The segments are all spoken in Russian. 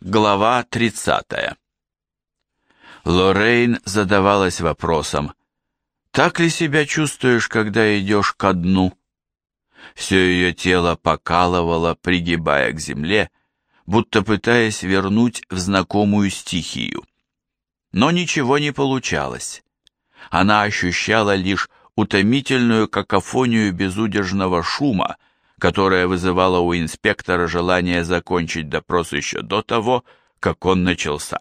Глава 30. Лоррейн задавалась вопросом, так ли себя чувствуешь, когда идешь ко дну? Все ее тело покалывало, пригибая к земле, будто пытаясь вернуть в знакомую стихию. Но ничего не получалось. Она ощущала лишь утомительную какофонию безудержного шума, которая вызывала у инспектора желание закончить допрос еще до того, как он начался.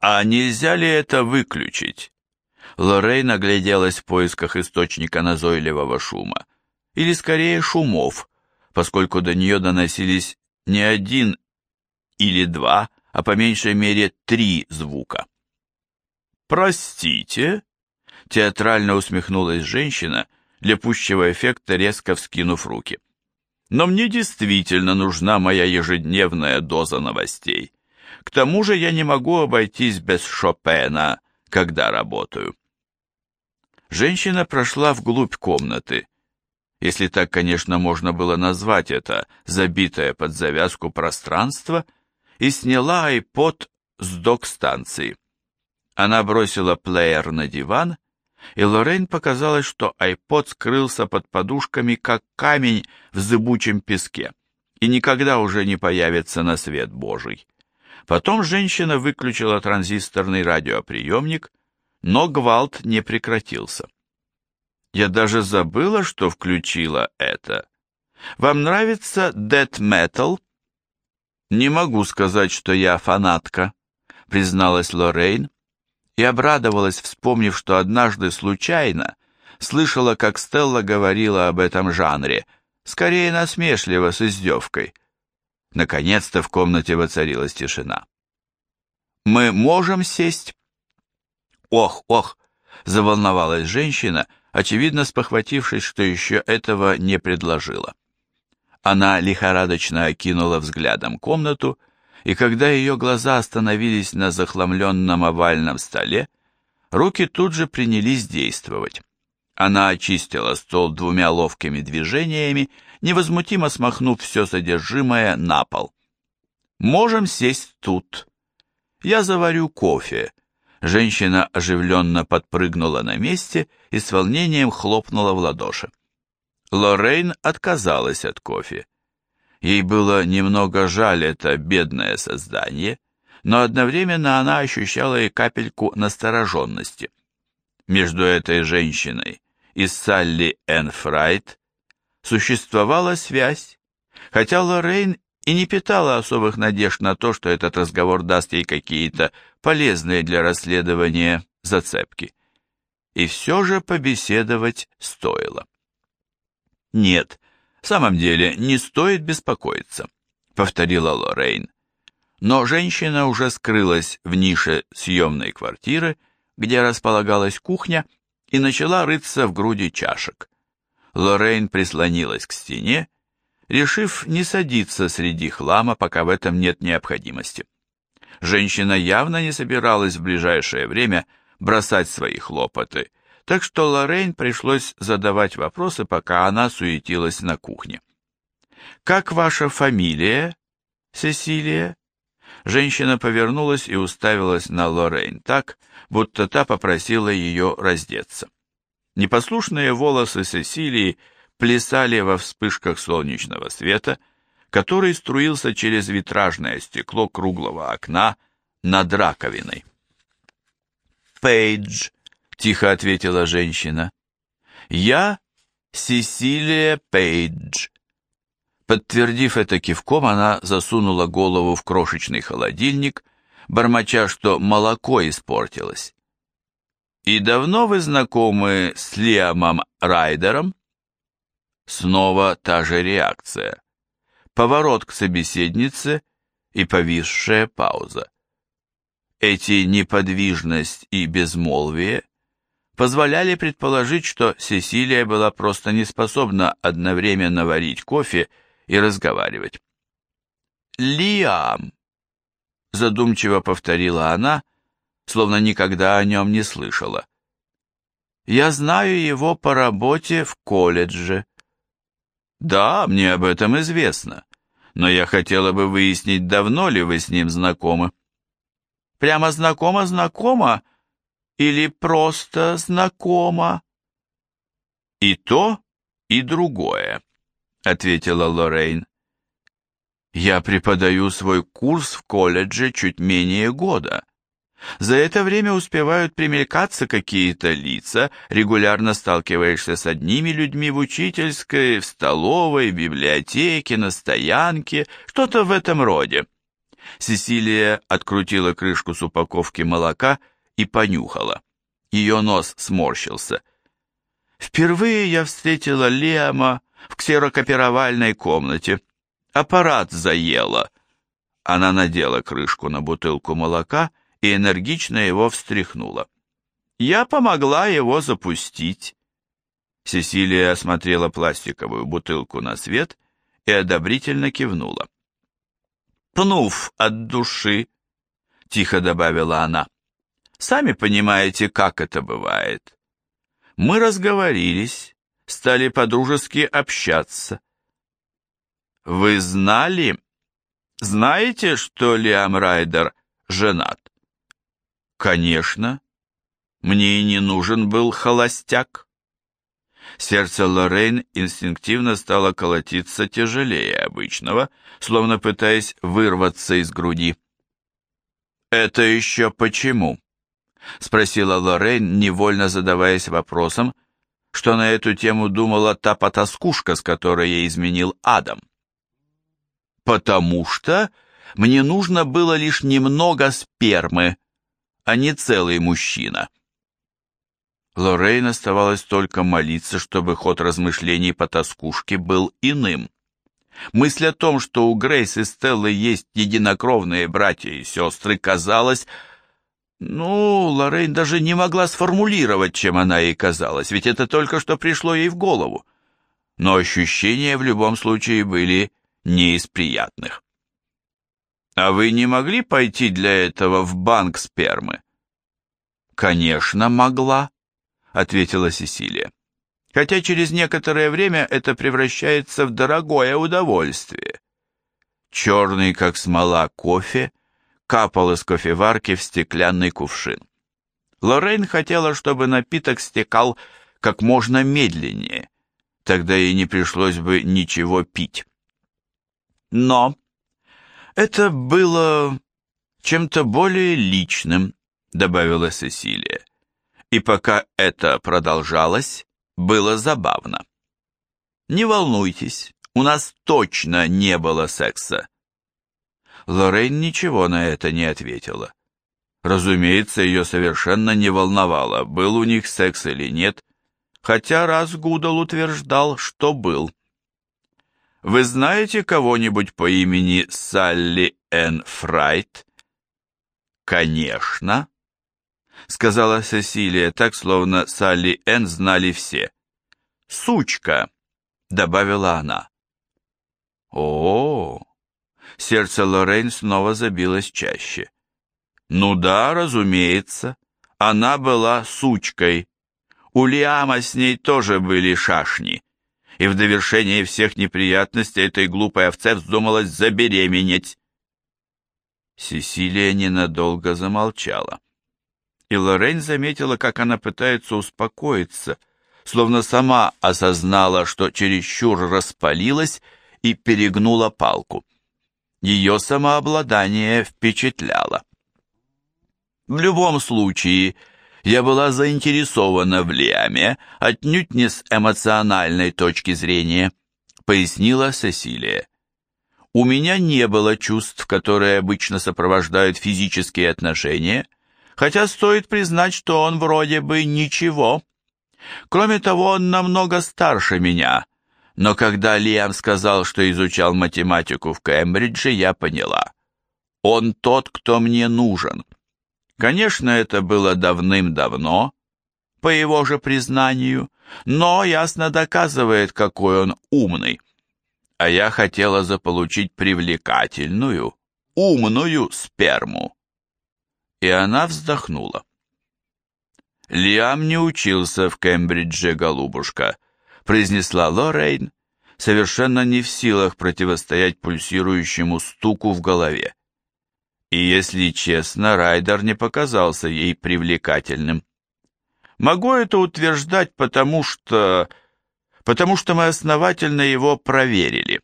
«А нельзя ли это выключить?» Лоррейн огляделась в поисках источника назойливого шума, или скорее шумов, поскольку до нее доносились не один или два, а по меньшей мере три звука. «Простите?» — театрально усмехнулась женщина — для пущего эффекта резко вскинув руки. Но мне действительно нужна моя ежедневная доза новостей. К тому же я не могу обойтись без Шопена, когда работаю. Женщина прошла вглубь комнаты, если так, конечно, можно было назвать это забитое под завязку пространство, и сняла айпод с док-станции. Она бросила плеер на диван и Лоррейн показалось, что айпод скрылся под подушками, как камень в зыбучем песке, и никогда уже не появится на свет Божий. Потом женщина выключила транзисторный радиоприемник, но гвалт не прекратился. Я даже забыла, что включила это. Вам нравится death metal? Не могу сказать, что я фанатка, призналась Лоррейн, и обрадовалась, вспомнив, что однажды случайно слышала, как Стелла говорила об этом жанре, скорее насмешливо, с издевкой. Наконец-то в комнате воцарилась тишина. «Мы можем сесть?» «Ох, ох!» — заволновалась женщина, очевидно спохватившись, что еще этого не предложила. Она лихорадочно окинула взглядом комнату и когда ее глаза остановились на захламленном овальном столе, руки тут же принялись действовать. Она очистила стол двумя ловкими движениями, невозмутимо смахнув все содержимое на пол. «Можем сесть тут. Я заварю кофе». Женщина оживленно подпрыгнула на месте и с волнением хлопнула в ладоши. Лоррейн отказалась от кофе. Ей было немного жаль это бедное создание, но одновременно она ощущала и капельку настороженности. Между этой женщиной и Салли Энн Фрайт существовала связь, хотя Лоррейн и не питала особых надежд на то, что этот разговор даст ей какие-то полезные для расследования зацепки. И все же побеседовать стоило. Нет, в самом деле, не стоит беспокоиться, повторила Лоррейн. Но женщина уже скрылась в нише съемной квартиры, где располагалась кухня, и начала рыться в груди чашек. Лоррейн прислонилась к стене, решив не садиться среди хлама, пока в этом нет необходимости. Женщина явно не собиралась в ближайшее время бросать свои хлопоты так что Лоррейн пришлось задавать вопросы, пока она суетилась на кухне. «Как ваша фамилия, Сесилия?» Женщина повернулась и уставилась на Лоррейн так, будто та попросила ее раздеться. Непослушные волосы Сесилии плясали во вспышках солнечного света, который струился через витражное стекло круглого окна над раковиной. «Пейдж», тихо ответила женщина. Я Сесилия Пейдж. Подтвердив это кивком, она засунула голову в крошечный холодильник, бормоча, что молоко испортилось. «И давно вы знакомы с Лиамом Райдером?» Снова та же реакция. Поворот к собеседнице и повисшая пауза. Эти неподвижность и безмолвие позволяли предположить, что Сесилия была просто не способна одновременно варить кофе и разговаривать. «Лиам», — задумчиво повторила она, словно никогда о нем не слышала. «Я знаю его по работе в колледже». «Да, мне об этом известно. но я хотела бы выяснить, давно ли вы с ним знакомы. Прямо знакома-знакома или просто знакома? И то, и другое, ответила Лоррейн. Я преподаю свой курс в колледже чуть менее года. За это время успевают примелькаться какие-то лица, регулярно сталкиваешься с одними людьми в учительской, в столовой, в библиотеке, на стоянке, что-то в этом роде. Сесилия открутила крышку с упаковки молока и понюхала. Ее нос сморщился. Впервые я встретила Лема в ксерокопировальной комнате. Аппарат заело. Она надела крышку на бутылку молока и энергично его встряхнула. Я помогла его запустить. Сесилия осмотрела пластиковую бутылку на свет и одобрительно кивнула. «Пнув от души», — тихо добавила она, — «сами понимаете, как это бывает. Мы разговорились, стали подружески общаться. Вы знали, знаете, что Лиам Райдер женат? Конечно. Мне и не нужен был холостяк. Сердце Лоррейн инстинктивно стало колотиться тяжелее обычного, словно пытаясь вырваться из груди. «Это еще почему?» — спросила Лоррейн, невольно задаваясь вопросом, что на эту тему думала та потаскушка, с которой ей изменил Адам потому что мне нужно было лишь немного спермы, а не целый мужчина. Лоррейн оставалось только молиться, чтобы ход размышлений по тоскушке был иным. Мысль о том, что у Грейс и Стеллы есть единокровные братья и сестры, казалась... Ну, Лоррейн даже не могла сформулировать, чем она ей казалась, ведь это только что пришло ей в голову. Но ощущения в любом случае были не из приятных. А вы не могли пойти для этого в банк спермы? Конечно, могла, ответила Сесилия. Хотя через некоторое время это превращается в дорогое удовольствие. Черный, как смола, кофе капал из кофеварки в стеклянный кувшин. Лоррейн хотела, чтобы напиток стекал как можно медленнее, тогда ей не пришлось бы ничего пить. Но это было чем-то более личным, добавила Сесилия. И пока это продолжалось, было забавно. Не волнуйтесь, у нас точно не было секса. Лоррейн ничего на это не ответила. Разумеется, ее совершенно не волновало, был у них секс или нет, хотя раз Гудал утверждал, что был. Вы знаете кого-нибудь по имени Салли Энн Фрайт? Конечно, сказала Сесилия, так словно Салли Энн знали все. Сучка, добавила она. О, -о, -о. Сердце Лоррейн снова забилось чаще. Ну да, разумеется, она была сучкой. У Лиама с ней тоже были шашни и в довершение всех неприятностей этой глупой овце вздумалось забеременеть. Сесилия ненадолго замолчала. И Лоррейн заметила, как она пытается успокоиться, словно сама осознала, что чересчур распалилась и перегнула палку. Ее самообладание впечатляло. В любом случае, я была заинтересована в Лиаме, отнюдь не с эмоциональной точки зрения, пояснила Сесилия. У меня не было чувств, которые обычно сопровождают физические отношения, хотя стоит признать, что он вроде бы ничего. Кроме того, он намного старше меня, но когда Лиам сказал, что изучал математику в Кембридже, я поняла. Он тот, кто мне нужен. Конечно, это было давным-давно, по его же признанию, но ясно доказывает, какой он умный. А я хотела заполучить привлекательную, умную сперму. И она вздохнула. Лиам не учился в Кембридже, голубушка, произнесла Лоррейн, совершенно не в силах противостоять пульсирующему стуку в голове. И если честно, Райдер не показался ей привлекательным. Могу это утверждать, потому что... потому что мы основательно его проверили.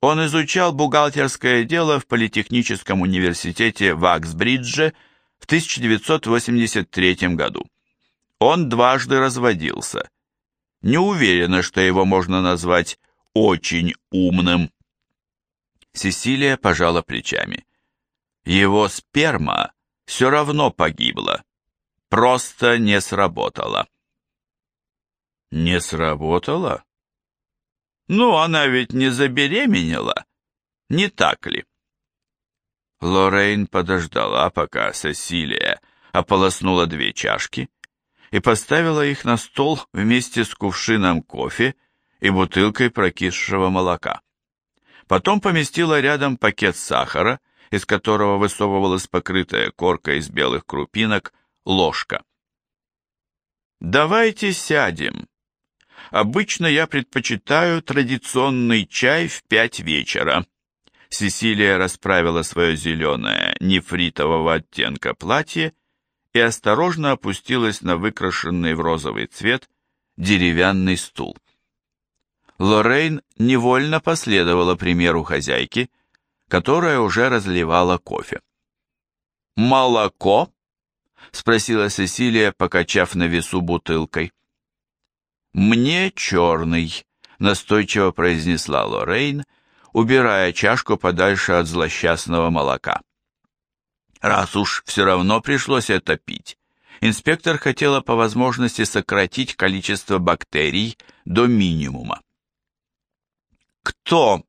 Он изучал бухгалтерское дело в Политехническом университете в Аксбридже в 1983 году. Он дважды разводился. Не уверена, что его можно назвать очень умным. Сесилия пожала плечами. Его сперма все равно погибла. Просто не сработала. Не сработала? Ну, она ведь не забеременела, не так ли? Лоррейн подождала, пока Сесилия ополоснула две чашки и поставила их на стол вместе с кувшином кофе и бутылкой прокисшего молока. Потом поместила рядом пакет сахара, из которого высовывалась покрытая коркой из белых крупинок ложка. «Давайте сядем», Обычно я предпочитаю традиционный чай в пять вечера. Сесилия расправила свое зеленое, нефритового оттенка платье и осторожно опустилась на выкрашенный в розовый цвет деревянный стул. Лоррейн невольно последовала примеру хозяйки, которая уже разливала кофе. «Молоко?» — спросила Сесилия, покачав на весу бутылкой. «Мне черный», — настойчиво произнесла Лоррейн, убирая чашку подальше от злосчастного молока. Раз уж все равно пришлось это пить, инспектор хотела по возможности сократить количество бактерий до минимума. «Кто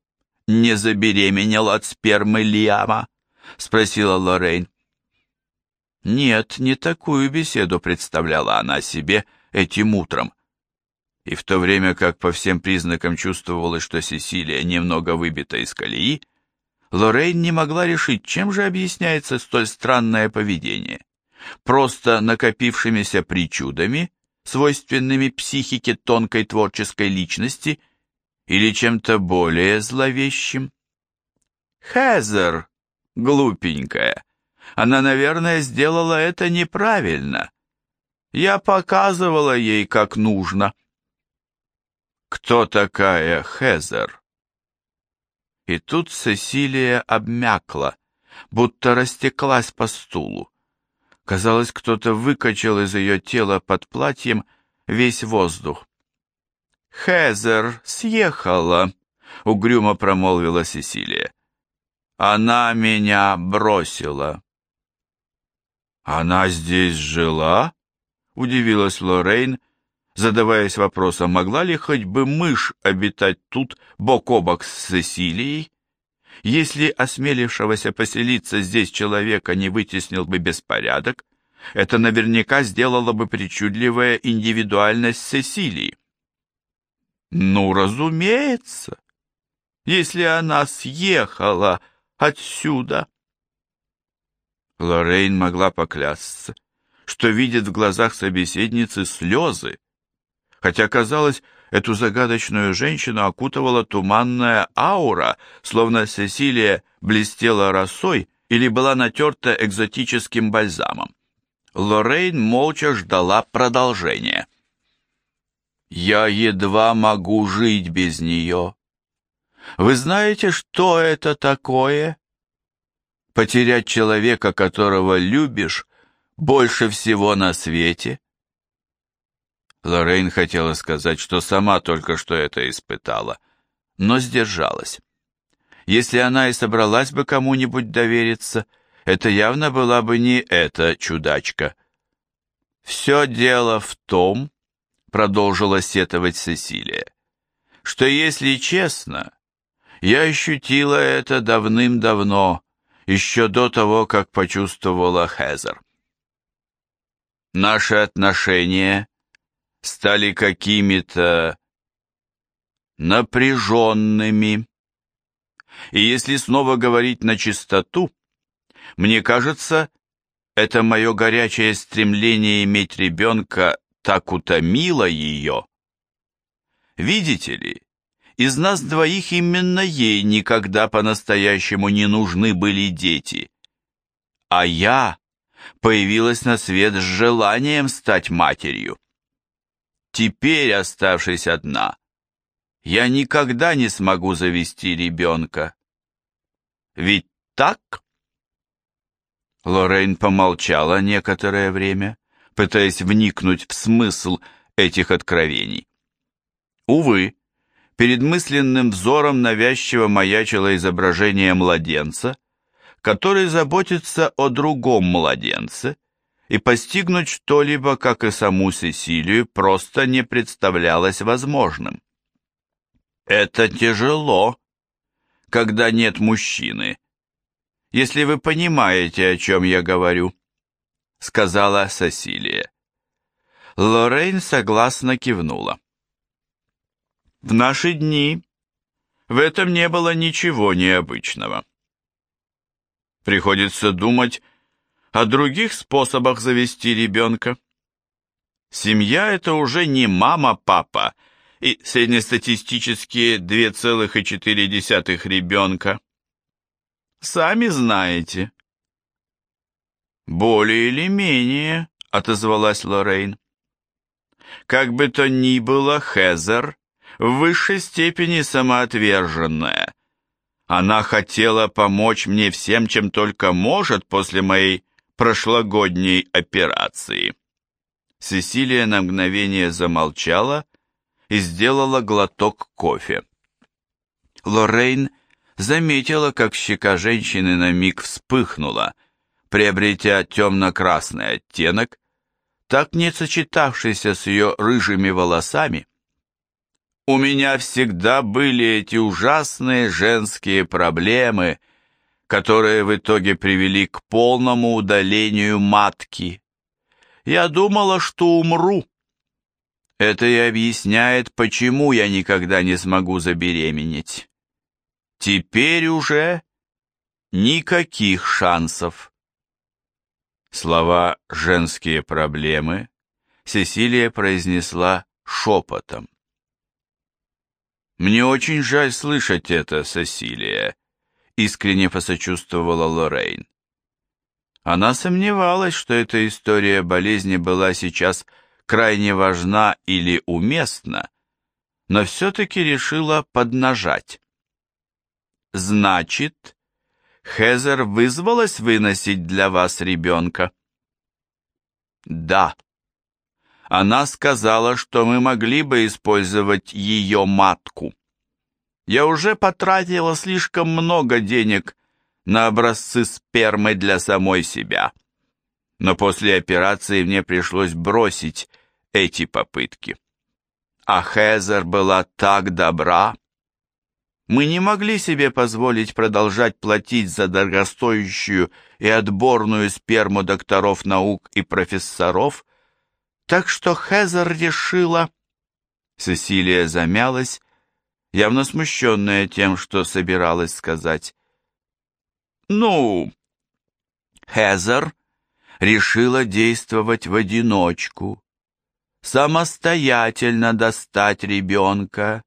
не забеременел от спермы Лиама?» — спросила Лоррейн. Нет, не такую беседу представляла она себе этим утром и в то время как по всем признакам чувствовалось, что Сесилия немного выбита из колеи, Лоррейн не могла решить, чем же объясняется столь странное поведение. Просто накопившимися причудами, свойственными психике тонкой творческой личности, или чем-то более зловещим? Хезер, глупенькая, она, наверное, сделала это неправильно. Я показывала ей, как нужно. «Кто такая Хезер?» И тут Сесилия обмякла, будто растеклась по стулу. Казалось, кто-то выкачал из ее тела под платьем весь воздух. «Хезер съехала», — угрюмо промолвила Сесилия. «Она меня бросила». «Она здесь жила?» — удивилась Лоррейн, задаваясь вопросом, могла ли хоть бы мышь обитать тут бок о бок с Сесилией? Если осмелившегося поселиться здесь человека не вытеснил бы беспорядок, это наверняка сделало бы причудливая индивидуальность Сесилии. Ну, разумеется, если она съехала отсюда. Лоррейн могла поклясться, что видит в глазах собеседницы слезы, хотя, казалось, эту загадочную женщину окутывала туманная аура, словно Сесилия блестела росой или была натерта экзотическим бальзамом. Лоррейн молча ждала продолжения. «Я едва могу жить без нее. Вы знаете, что это такое? Потерять человека, которого любишь, больше всего на свете?» Лоррейн хотела сказать, что сама только что это испытала, но сдержалась. Если она и собралась бы кому-нибудь довериться, это явно была бы не эта чудачка. «Все дело в том», — продолжила сетовать Сесилия, «что, если честно, я ощутила это давным-давно, еще до того, как почувствовала Хезер. Наши отношения стали какими-то напряженными. И если снова говорить на чистоту, мне кажется, это мое горячее стремление иметь ребенка так утомило ее. Видите ли, из нас двоих именно ей никогда по-настоящему не нужны были дети. А я появилась на свет с желанием стать матерью. Теперь, оставшись одна, я никогда не смогу завести ребенка. Ведь так? Лоррейн помолчала некоторое время, пытаясь вникнуть в смысл этих откровений. Увы, перед мысленным взором навязчиво маячило изображение младенца, который заботится о другом младенце, и постигнуть что-либо, как и саму Сесилию, просто не представлялось возможным. Это тяжело, когда нет мужчины, если вы понимаете, о чем я говорю, сказала Сесилия. Лоррейн согласно кивнула. В наши дни в этом не было ничего необычного. Приходится думать о других способах завести ребенка. Семья – это уже не мама-папа и среднестатистические 2,4 ребенка. Сами знаете. Более или менее, отозвалась Лоррейн. Как бы то ни было, Хезер в высшей степени самоотверженная. Она хотела помочь мне всем, чем только может после моей прошлогодней операции. Сесилия на мгновение замолчала и сделала глоток кофе. Лоррейн заметила, как щека женщины на миг вспыхнула, приобретя темно-красный оттенок, так не сочетавшийся с ее рыжими волосами, у меня всегда были эти ужасные женские проблемы, которые в итоге привели к полному удалению матки. Я думала, что умру. Это и объясняет, почему я никогда не смогу забеременеть. Теперь уже никаких шансов. Слова «женские проблемы» Сесилия произнесла шепотом. «Мне очень жаль слышать это, Сесилия», — искренне посочувствовала Лоррейн. Она сомневалась, что эта история болезни была сейчас крайне важна или уместна, но все-таки решила поднажать. «Значит, Хезер вызвалась выносить для вас ребенка?» «Да», она сказала, что мы могли бы использовать ее матку. Я уже потратила слишком много денег на образцы спермы для самой себя. Но после операции мне пришлось бросить эти попытки. А Хезер была так добра. Мы не могли себе позволить продолжать платить за дорогостоящую и отборную сперму докторов наук и профессоров, так что Хезер решила... Сесилия замялась, явно смущенная тем, что собиралась сказать. «Ну...» Хезер решила действовать в одиночку, самостоятельно достать ребенка,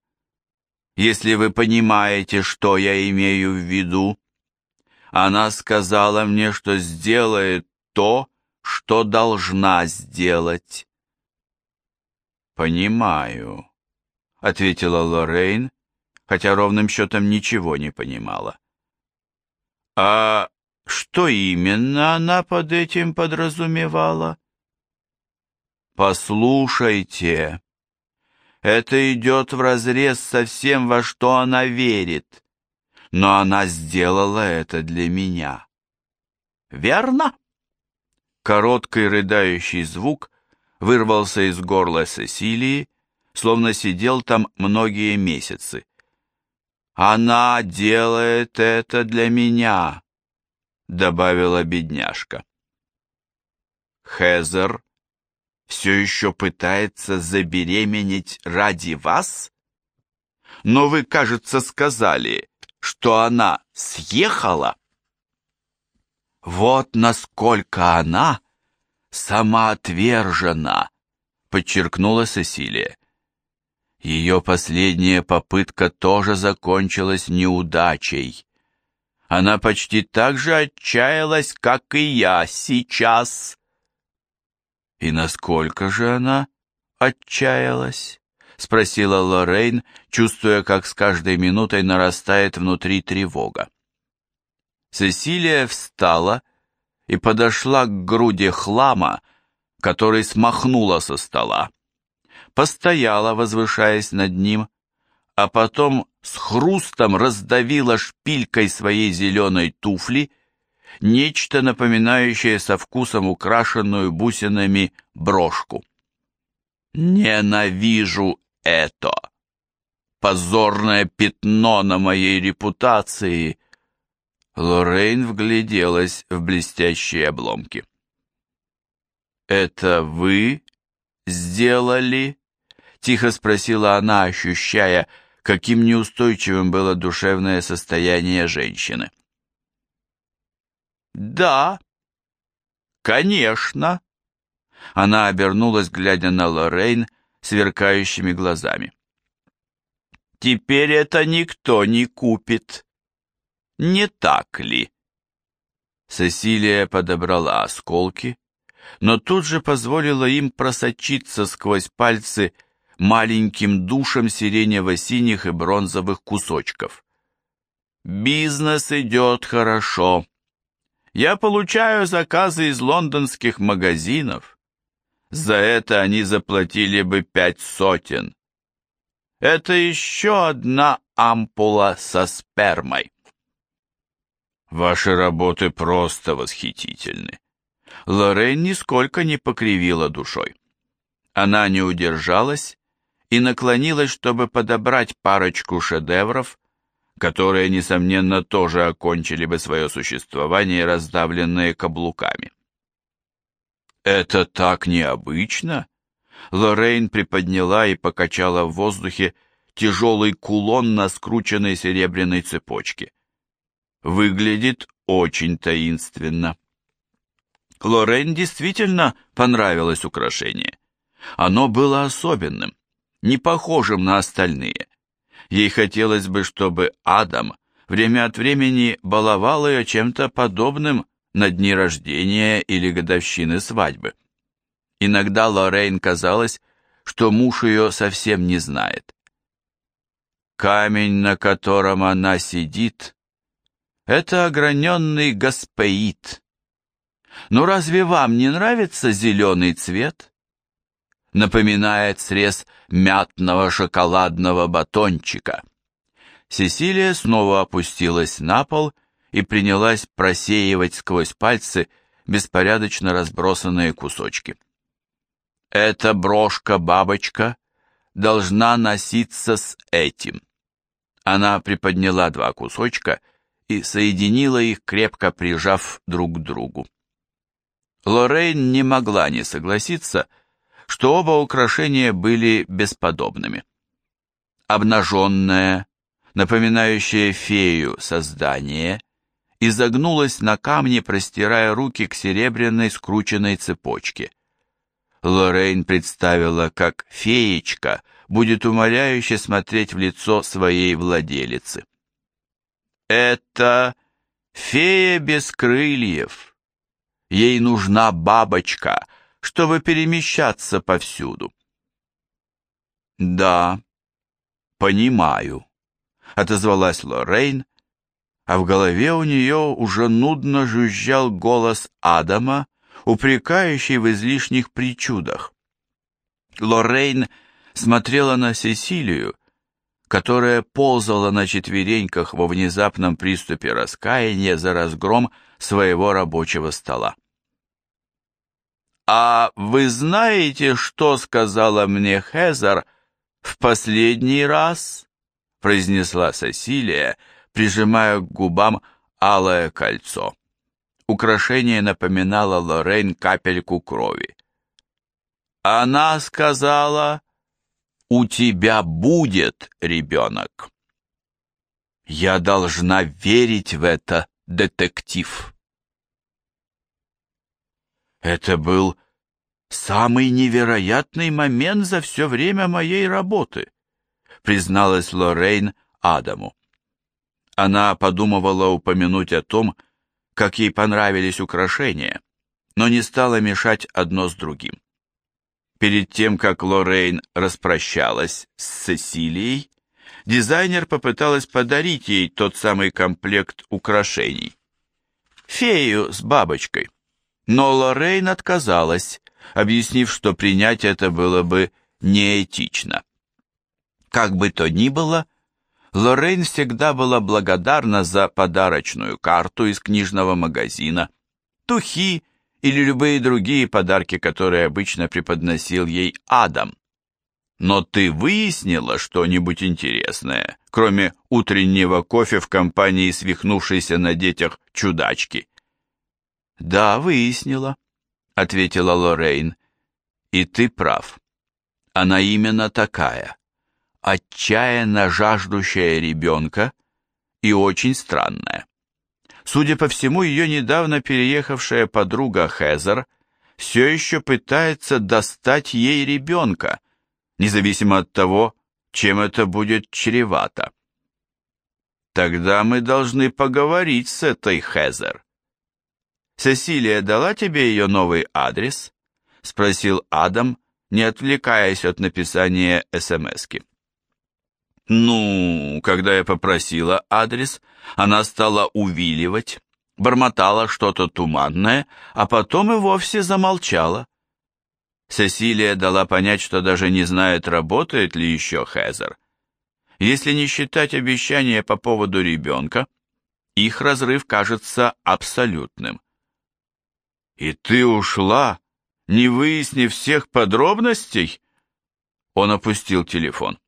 если вы понимаете, что я имею в виду. Она сказала мне, что сделает то, что должна сделать. «Понимаю», — ответила Лоррейн, хотя ровным счетом ничего не понимала. «А что именно она под этим подразумевала?» «Послушайте, это идет вразрез со всем, во что она верит, но она сделала это для меня». «Верно?» Короткий рыдающий звук вырвался из горла Сесилии, словно сидел там многие месяцы. «Она делает это для меня», — добавила бедняжка. «Хезер все еще пытается забеременеть ради вас? Но вы, кажется, сказали, что она съехала?» «Вот насколько она самоотвержена», — подчеркнула Сесилия. Ее последняя попытка тоже закончилась неудачей. Она почти так же отчаялась, как и я сейчас. И насколько же она отчаялась? Спросила Лоррейн, чувствуя, как с каждой минутой нарастает внутри тревога. Сесилия встала и подошла к груди хлама, который смахнула со стола. Постояла, возвышаясь над ним, а потом с хрустом раздавила шпилькой своей зеленой туфли нечто напоминающее со вкусом украшенную бусинами брошку. «Ненавижу это! Позорное пятно на моей репутации!» Лоррейн вгляделась в блестящие обломки. «Это вы сделали?» — тихо спросила она, ощущая, каким неустойчивым было душевное состояние женщины. «Да, конечно!» Она обернулась, глядя на Лоррейн сверкающими глазами. «Теперь это никто не купит!» Не так ли? Сесилия подобрала осколки, но тут же позволила им просочиться сквозь пальцы маленьким душем сиренево-синих и бронзовых кусочков. «Бизнес идет хорошо. Я получаю заказы из лондонских магазинов. За это они заплатили бы пять сотен. Это еще одна ампула со спермой». Ваши работы просто восхитительны. Лорен нисколько не покривила душой. Она не удержалась и наклонилась, чтобы подобрать парочку шедевров, которые, несомненно, тоже окончили бы свое существование, раздавленные каблуками. «Это так необычно!» Лоррейн приподняла и покачала в воздухе тяжелый кулон на скрученной серебряной цепочке выглядит очень таинственно. Лорен действительно понравилось украшение. Оно было особенным, не похожим на остальные. Ей хотелось бы, чтобы Адам время от времени баловал ее чем-то подобным на дни рождения или годовщины свадьбы. Иногда Лоррейн казалось, что муж ее совсем не знает. Камень, на котором она сидит, это ограненный гаспеит. Но разве вам не нравится зеленый цвет? Напоминает срез мятного шоколадного батончика. Сесилия снова опустилась на пол и принялась просеивать сквозь пальцы беспорядочно разбросанные кусочки. Эта брошка-бабочка должна носиться с этим. Она приподняла два кусочка и, соединила их, крепко прижав друг к другу. Лоррейн не могла не согласиться, что оба украшения были бесподобными. Обнаженное, напоминающее фею создание, изогнулось на камне, простирая руки к серебряной скрученной цепочке. Лоррейн представила, как феечка будет умоляюще смотреть в лицо своей владелицы. Это фея без крыльев. Ей нужна бабочка, чтобы перемещаться повсюду. Да, понимаю, отозвалась Лоррейн, а в голове у нее уже нудно жужжал голос Адама, упрекающий в излишних причудах. Лоррейн смотрела на Сесилию, которая ползала на четвереньках во внезапном приступе раскаяния за разгром своего рабочего стола. «А вы знаете, что сказала мне Хезар в последний раз?» произнесла Сесилия, прижимая к губам алое кольцо. Украшение напоминало Лоррейн капельку крови. «Она сказала...» у тебя будет ребенок. Я должна верить в это, детектив. Это был самый невероятный момент за все время моей работы, призналась Лоррейн Адаму. Она подумывала упомянуть о том, как ей понравились украшения, но не стала мешать одно с другим. Перед тем, как Лоррейн распрощалась с Сесилией, дизайнер попыталась подарить ей тот самый комплект украшений. Фею с бабочкой. Но Лоррейн отказалась, объяснив, что принять это было бы неэтично. Как бы то ни было, Лоррейн всегда была благодарна за подарочную карту из книжного магазина, тухи или любые другие подарки, которые обычно преподносил ей Адам. Но ты выяснила что-нибудь интересное, кроме утреннего кофе в компании свихнувшейся на детях чудачки? Да, выяснила, ответила Лоррейн. И ты прав. Она именно такая. Отчаянно жаждущая ребенка и очень странная. Судя по всему, ее недавно переехавшая подруга Хезер все еще пытается достать ей ребенка, независимо от того, чем это будет чревато. Тогда мы должны поговорить с этой Хезер. Сесилия дала тебе ее новый адрес? Спросил Адам, не отвлекаясь от написания СМСки. Ну, когда я попросила адрес, она стала увиливать, бормотала что-то туманное, а потом и вовсе замолчала. Сесилия дала понять, что даже не знает, работает ли еще Хезер. Если не считать обещания по поводу ребенка, их разрыв кажется абсолютным. «И ты ушла, не выяснив всех подробностей?» Он опустил телефон.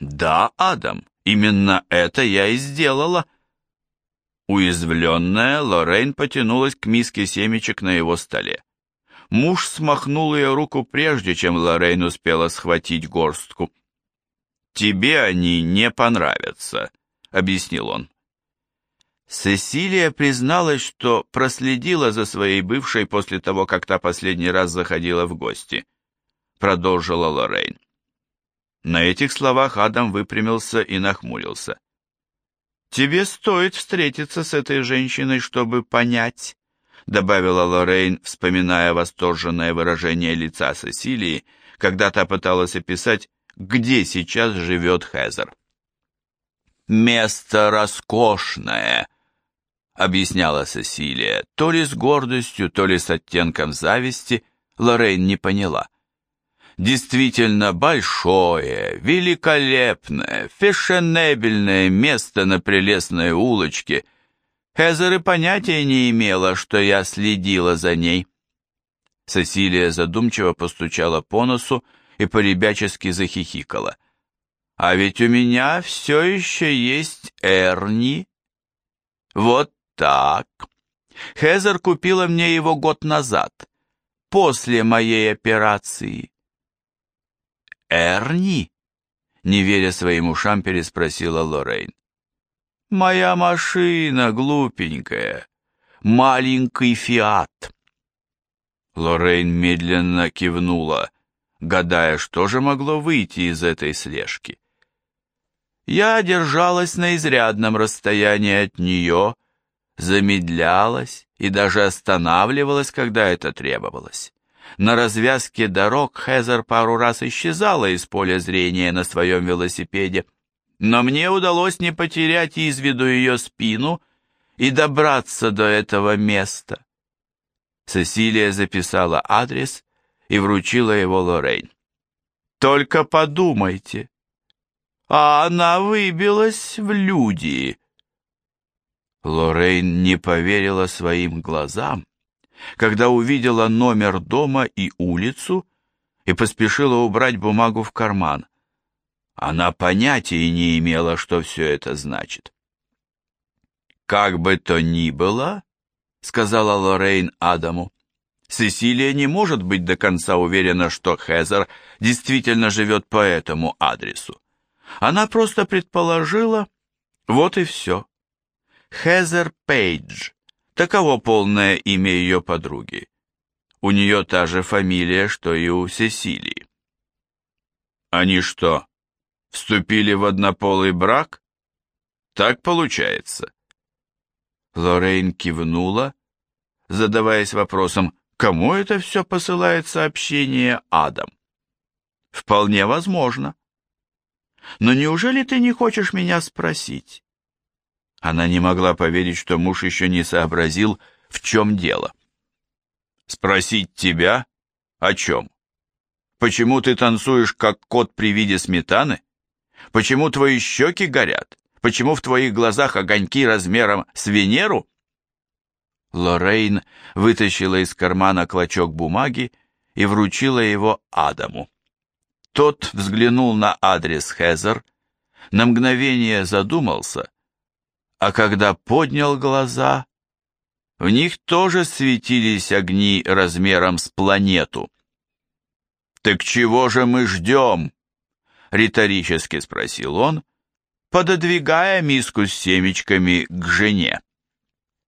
«Да, Адам, именно это я и сделала». Уязвленная, Лоррейн потянулась к миске семечек на его столе. Муж смахнул ее руку прежде, чем Лоррейн успела схватить горстку. «Тебе они не понравятся», — объяснил он. Сесилия призналась, что проследила за своей бывшей после того, как та последний раз заходила в гости. Продолжила Лоррейн. На этих словах Адам выпрямился и нахмурился. «Тебе стоит встретиться с этой женщиной, чтобы понять», добавила Лоррейн, вспоминая восторженное выражение лица Сесилии, когда та пыталась описать, где сейчас живет Хезер. «Место роскошное», — объясняла Сесилия, то ли с гордостью, то ли с оттенком зависти, Лоррейн не поняла действительно большое, великолепное, фешенебельное место на прелестной улочке. Хезер и понятия не имела, что я следила за ней. Сесилия задумчиво постучала по носу и поребячески захихикала. «А ведь у меня все еще есть Эрни». «Вот так. Хезер купила мне его год назад, после моей операции». «Эрни?» — не веря своим ушам, переспросила Лоррейн. «Моя машина, глупенькая, маленький фиат». Лоррейн медленно кивнула, гадая, что же могло выйти из этой слежки. Я держалась на изрядном расстоянии от нее, замедлялась и даже останавливалась, когда это требовалось. На развязке дорог Хезер пару раз исчезала из поля зрения на своем велосипеде, но мне удалось не потерять из виду ее спину и добраться до этого места. Сесилия записала адрес и вручила его Лоррейн. «Только подумайте, а она выбилась в люди!» Лоррейн не поверила своим глазам когда увидела номер дома и улицу и поспешила убрать бумагу в карман. Она понятия не имела, что все это значит. «Как бы то ни было», — сказала Лоррейн Адаму, Сесилия не может быть до конца уверена, что Хезер действительно живет по этому адресу. Она просто предположила, вот и все. Хезер Пейдж. Таково полное имя ее подруги. У нее та же фамилия, что и у Сесилии. Они что, Вступили в однополый брак? Так получается. Лоррейн кивнула, задаваясь вопросом, кому это все посылает сообщение Адам? Вполне возможно. Но неужели ты не хочешь меня спросить? Она не могла поверить, что муж еще не сообразил, в чем дело. Спросить тебя? О чем? Почему ты танцуешь, как кот при виде сметаны? Почему твои щеки горят? Почему в твоих глазах огоньки размером с Венеру? Лоррейн вытащила из кармана клочок бумаги и вручила его Адаму. Тот взглянул на адрес Хезер, на мгновение задумался, а когда поднял глаза, в них тоже светились огни размером с планету. «Так чего же мы ждем?» — риторически спросил он, пододвигая миску с семечками к жене.